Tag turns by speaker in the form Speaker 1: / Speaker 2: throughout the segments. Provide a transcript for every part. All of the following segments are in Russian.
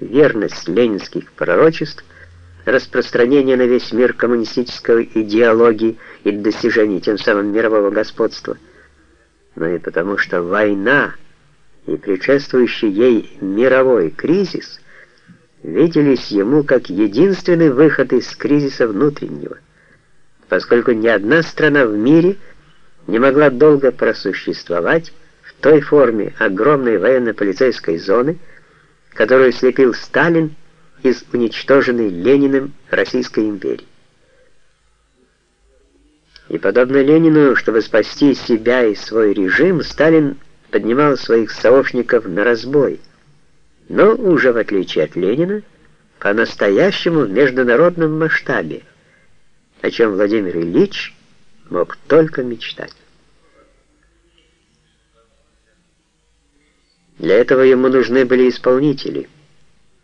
Speaker 1: верность ленинских пророчеств, распространение на весь мир коммунистической идеологии и достижение тем самым мирового господства, но и потому что война и предшествующий ей мировой кризис виделись ему как единственный выход из кризиса внутреннего, поскольку ни одна страна в мире не могла долго просуществовать в той форме огромной военно-полицейской зоны, которую слепил Сталин из уничтоженной Лениным Российской империи. И подобно Ленину, чтобы спасти себя и свой режим, Сталин поднимал своих сообщников на разбой, но уже в отличие от Ленина, по-настоящему в международном масштабе, о чем Владимир Ильич мог только мечтать. Для этого ему нужны были исполнители,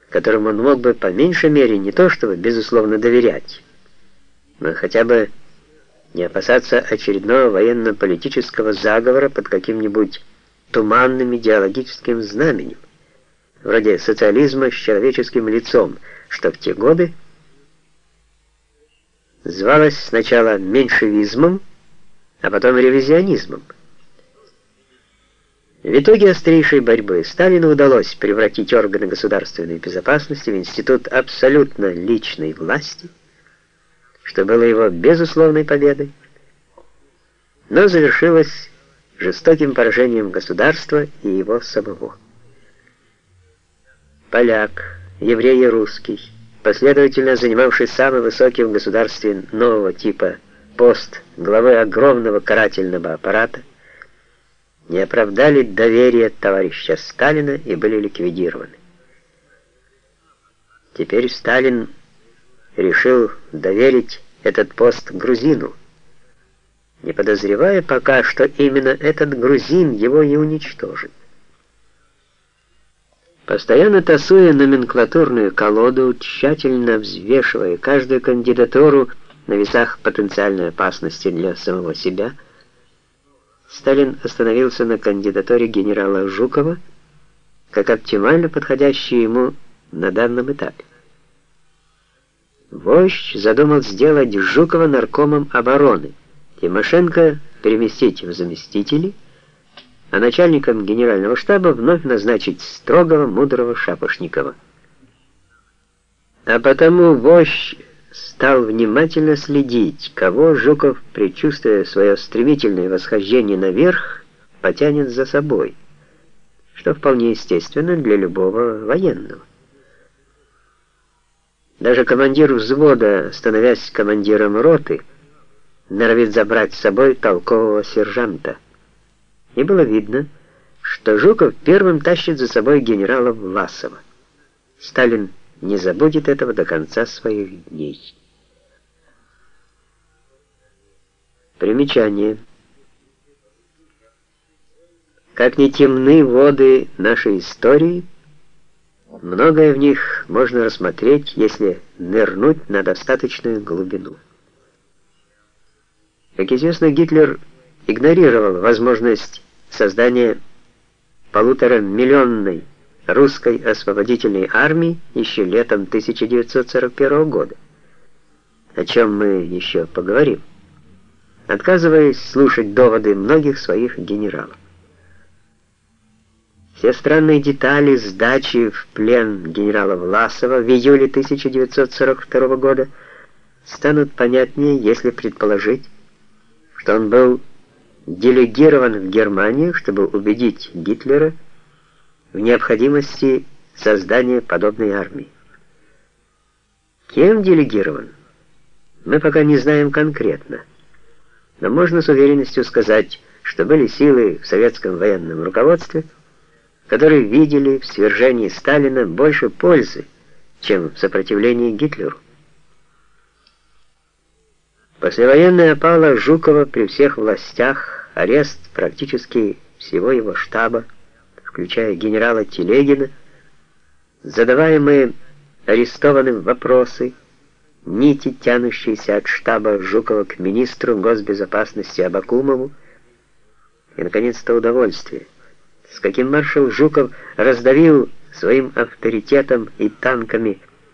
Speaker 1: которым он мог бы по меньшей мере не то чтобы безусловно доверять, но хотя бы не опасаться очередного военно-политического заговора под каким-нибудь туманным идеологическим знаменем, вроде социализма с человеческим лицом, что в те годы звалось сначала меньшевизмом, а потом ревизионизмом. В итоге острейшей борьбы Сталину удалось превратить органы государственной безопасности в институт абсолютно личной власти, что было его безусловной победой, но завершилось жестоким поражением государства и его самого. Поляк, еврей и русский, последовательно занимавший самый высокий в государстве нового типа пост главы огромного карательного аппарата, не оправдали доверия товарища Сталина и были ликвидированы. Теперь Сталин решил доверить этот пост грузину, не подозревая пока, что именно этот грузин его и уничтожит. Постоянно тасуя номенклатурную колоду, тщательно взвешивая каждую кандидатуру на весах потенциальной опасности для самого себя, Сталин остановился на кандидатуре генерала Жукова как оптимально подходящей ему на данном этапе. Вождь задумал сделать Жукова наркомом обороны, Тимошенко переместить в заместители, а начальником генерального штаба вновь назначить строгого, мудрого Шапошникова. А потому вождь стал внимательно следить, кого Жуков, предчувствуя свое стремительное восхождение наверх, потянет за собой, что вполне естественно для любого военного. Даже командир взвода, становясь командиром роты, норовит забрать с собой толкового сержанта. И было видно, что Жуков первым тащит за собой генерала Власова. Сталин не забудет этого до конца своих дней. Примечание. Как не темны воды нашей истории, многое в них можно рассмотреть, если нырнуть на достаточную глубину. Как известно, Гитлер игнорировал возможность создания полуторамиллионной русской освободительной армии еще летом 1941 года, о чем мы еще поговорим, отказываясь слушать доводы многих своих генералов. Все странные детали сдачи в плен генерала Власова в июле 1942 года станут понятнее, если предположить, что он был делегирован в Германию, чтобы убедить Гитлера в необходимости создания подобной армии. Кем делегирован? Мы пока не знаем конкретно, но можно с уверенностью сказать, что были силы в советском военном руководстве, которые видели в свержении Сталина больше пользы, чем в сопротивлении Гитлеру. Послевоенная опала Жукова при всех властях, арест практически всего его штаба, включая генерала Телегина, задаваемые арестованным вопросы, нити, тянущиеся от штаба Жукова к министру госбезопасности Абакумову, и, наконец-то, удовольствие, с каким маршал Жуков раздавил своим авторитетом и танками –